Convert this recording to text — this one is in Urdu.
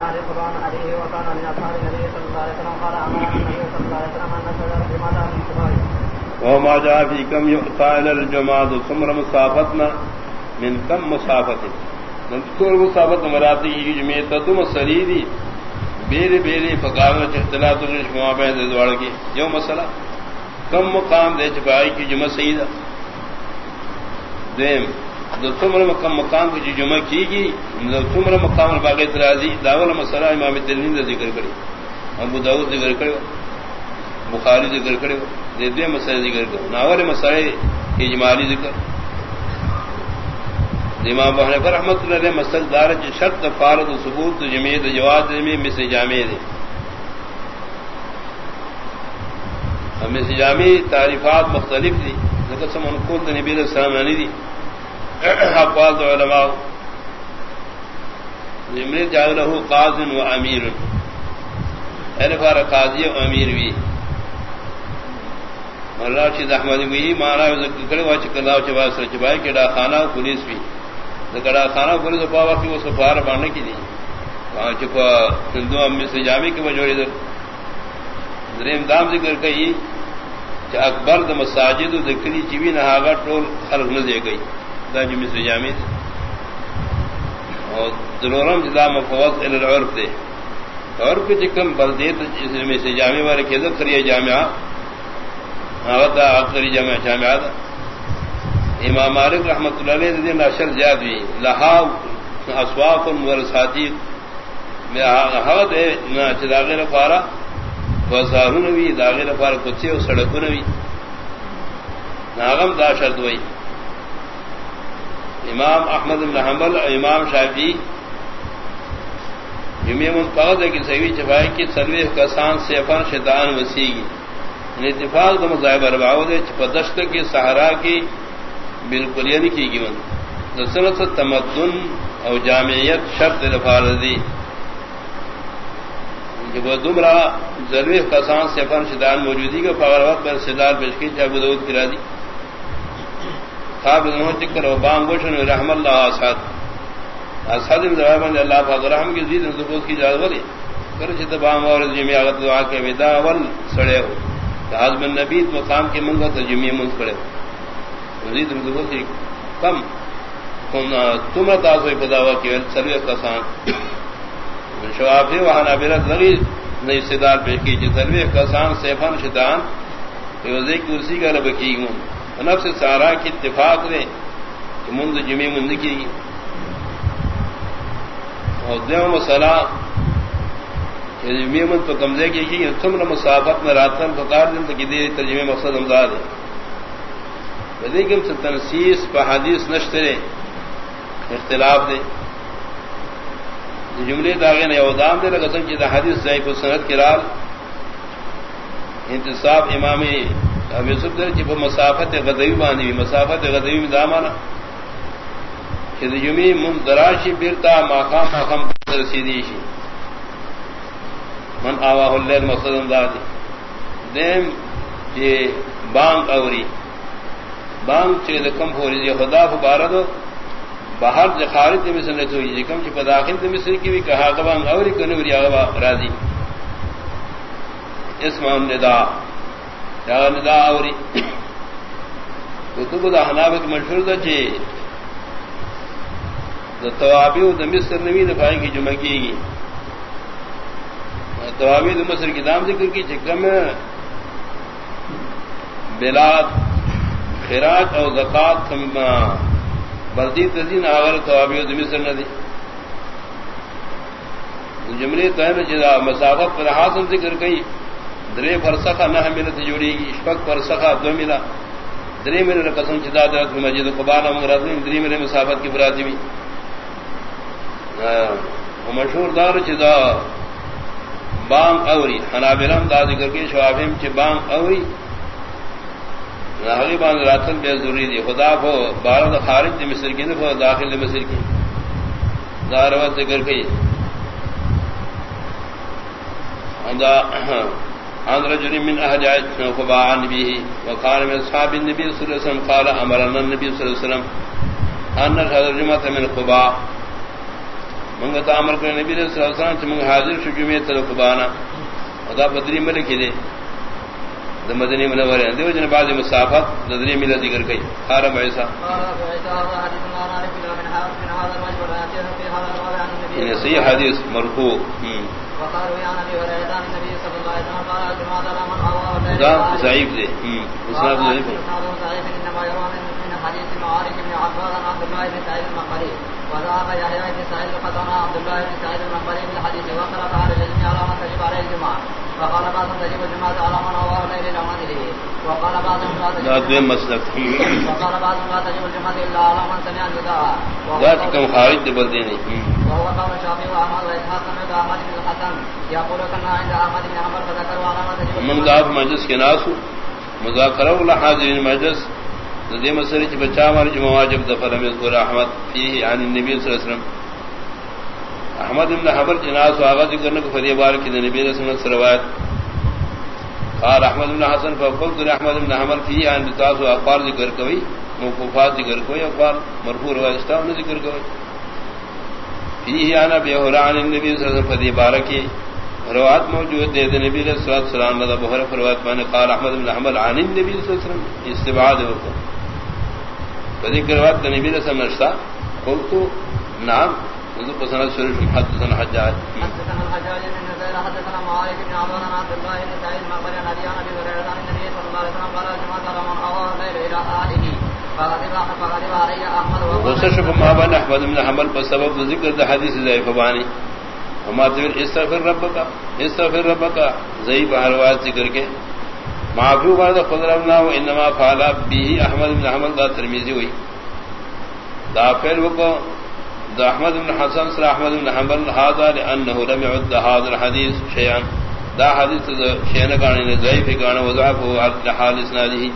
القرآن عليه وكان من النبي صلى الله عليه وسلم قال النبي صلى الله عليه وسلم بماذا من كبار وما جاء في كم يقطع إلى ثمر مسافتنا من كم مسافت نذكر مسافت مراتی کی جمعیت تم سریدی بیرے بیرے فقامت اختلاف رشما بین دوڑ کی جو مسئلہ کم مقام دے چپائی کی جمع سیدہ دیم تمر مقام مقام کی جو جمع کی گی تمر مقام باغ ترازی داول مسئلہ امام دلین نے ذکر کری ابو داود ذکر کرو بخاری ذکر کرو دے مسئلہ ذکر کرو ناول مسئلہ اجمالی ذکر. امام بہن پر رحمت اللہ علیہ مسل دار جو شرط فارد و ثبوت جمیت جواد میں مس جامع دے مس جامع تعریفات مختلف تھی قسم انکول نبی علیہ السلام نہیں دی اقوال علماء. امیر جاگ لہو قاضن و امیر. اہل فار قاضی و امیر بھی. اللہ شید احمد بھی مانا کرے وا چکلا چبا سر چبائے کہ ڈا خانہ پولیس بھی. کڑا خانہ پولیس پاوا کی وہ سفار باننے کی دی. وہاں چپا ہندو امی سے جامع کے بجوڑی در دریم دام ذکر کئی کہ اکبر د مساجد ذکری چیوی نہاگا ٹول خلق نہ دے گئی. دا جمی سے جامع دے اور دلورم جدا مفوض العرف دے عرف کے چکم بلدیت میں سے جامع والے کے ذکر یہ جامعہ آغتا اکثری جامعہ جامعہ دا امام مالک رحمت اللہ علیہ دین نشر زیاد بھی لہا اسواق ورساتی میں حوت ہے نہ چداغے رفارا وزارون بھی داغے رفارا کچھ اور سڑکوں بھی ناغم دا شرط وئی امام احمد بن حنبل امام شافی جمعہ منتقد ہے کہ صحیح چپائی کی سروے کسان سیفن شیطان وسیگی یعنی اتفاق دم ذائب ارباؤ دے چپدشت کی سہارا کی بالکل یہ نہیں کی گی من دسنت تمدن او جامعیت شرط رفاردی جب یعنی وہ دمرا ضروری کسان سیفن شیطان موجودی کا فغر وقت پر سدار پیش کی چاہ بدود کرا دی خواب ذکر و بام گوشن رحم اللہ آساد آساد من اللہ پاک رحم کی زید نزبوت کی جاز ولی کر چیتا بام اور جمعی آغت دعا کے ودا اول سڑے ہو حضب النبی مقام کے منگا تو جمعی منگ کھڑے ہو زید نزبوت کی کم. تم تاس ہوئی پداوا کی سروے کسان. شوافی وہاں نابرت لگی نئی صدار پیش کی جی سروے کسان سیفان شیطان وزے کی اسی کا رب کی گوں نفس سارا کی اتفاق دے کہ مند جمعی مند کی اور دیو مسئلہ جمعی مند تو کمزے کی گی تم نے مسافت میں راتن تو کار دن تو کی دے ترجمے مقصد امداد ہے لیکن سے تنسیس پہ حدیث نشترے اختلاف دے۔ جملے داغے نے اودام دے، لگا سن کی حدیث ضعیف سنت کی رال انتصاب امامی اب یوسف در چپ مسافت غدوی باندھی مسافت غدوی میں دامانا کہ یمی من دراشی بیرتا ماقام ماقام رسیدی شی من آواہ اللیل مقصد امدادی دیم کہ بانگ اوری۔ بانگ چکے دکم پوری جی خدا فبارد باہر جو خارج دی مصر نتو جی کم چی پداخل دی مصر کی بھی کہا کہ بانگ اوری کنوری آغا راضی۔ اسم ندا ندا اوری کتب دا حنابت مشہور دا چی دا توابی دا مصر نوی دفاعی کی جمع کی گی. توابی دا مصر کی دام ذکر کی چکم بلاد خراج او زکات بردی تزین آگر توابی دا مصر ندی. جملے تہن جدا مسافت پر حاصل ذکر کئی. درے فرسخا نہ ملت جوڑی گی اشفق فرسخا دو ملا درے میرے قسم چدا درد مسجد قبان امراد درے میرے مسافت کی برادی بھی مشہور دار چدا بام اوری حنابلم دا ذکر کے شوافیم چ بام اوری. نہری بان راتن بے ضروری دی خدا کو بارد خارج دی مصر کی نہ داخل دی مصر کی داروت ذکر کی عن رجل من أهل قباء عن نبيه وقال من أصحاب النبي صلى الله عليه وسلم قال أمرنا النبي صلى الله عليه وسلم أن الرجمة من قباء منگتا عمل کرنے نبی صلی اللہ علیہ وسلم منگ حاضر شو جمعہ تلقبانا خدا بدری ملکی دے دا مدنی منور ہیں. دیو جن بعض مسافت ددری ملہ ذکر کئی حرم عیسیٰ. یہ صحیح حدیث مرفوع. ضعیف دے۔ اسناد ضعیف ہے معارك بن عباد عن عبد بن سعيد المقبري وذهب يحيى بن سعيد القطان عبد الله بن سعيد المقبري في الحديث على الجميع على من تجب عليه الجمعة فقال بعض تجب الجمعة على من هو الليل الى منزله وقال بعضهم لا تجب وقال بعضهم لا تجب الجمعة الا على من سمع النداء ذات كم خارج دبل ديني وهو قول الشافعي واحمد واسحاق سمعت احمد بن الحسن يقول كنا عند احمد بن حنبل فذكروا على من تجب من ذات مجلس کے ناس مذاکرہ ولا حاضرین مجلس. دے مسئلے کی بچا ہمارے جو ذکر احمد فيه عن النبي صلی اللہ علیہ وسلم. احمد بن حبر جناس و آغاز کرنے کو فدی بار کی نبی اللہ وسلم روایت. قال احمد بن حسن، فقلت احمد بن حمل فيه عن بتاس و ذکر کوئی، موقوفات ذکر کوئی اقوال مرفوع روایت اسلام ذکر کوئی۔ فيه عن ابي هريره عن النبي صلی اللہ علیہ وسلم، فدی بار روایت موجود دے نبی علیہ الصلوۃ والسلام نے بہر روایت میں قال احمد بن حمل عن النبي صلی اللہ علیہ وسلم، استبعاد وقت فذكر وقت نبی علیہ رسول نشتا قلت، نعم منذ قصنا سرش حدثنا حجاج حدثنا الحجاج بن حدثنا معاذ بن عمرو عن عبد الله بن سعيد ما قال عن ابي هريره عن النبي صلى الله عليه وسلم قال من اوى الى اهله فغضب علي احمد ما احمد بن حنبل بسبب استغفر استغفر روایت ذکر کے. معافی بعد خضرنا و انما فعلا به احمد بن حمد دا ترمیزی ہوئی. دا فعل وکو دا احمد بن حسن سر احمد بن حنبل، هذا لانه لم يعد هذا الحديث شيئا. دا حدیث شیئا کانی ضعیف کانا وضعف حال اسناده.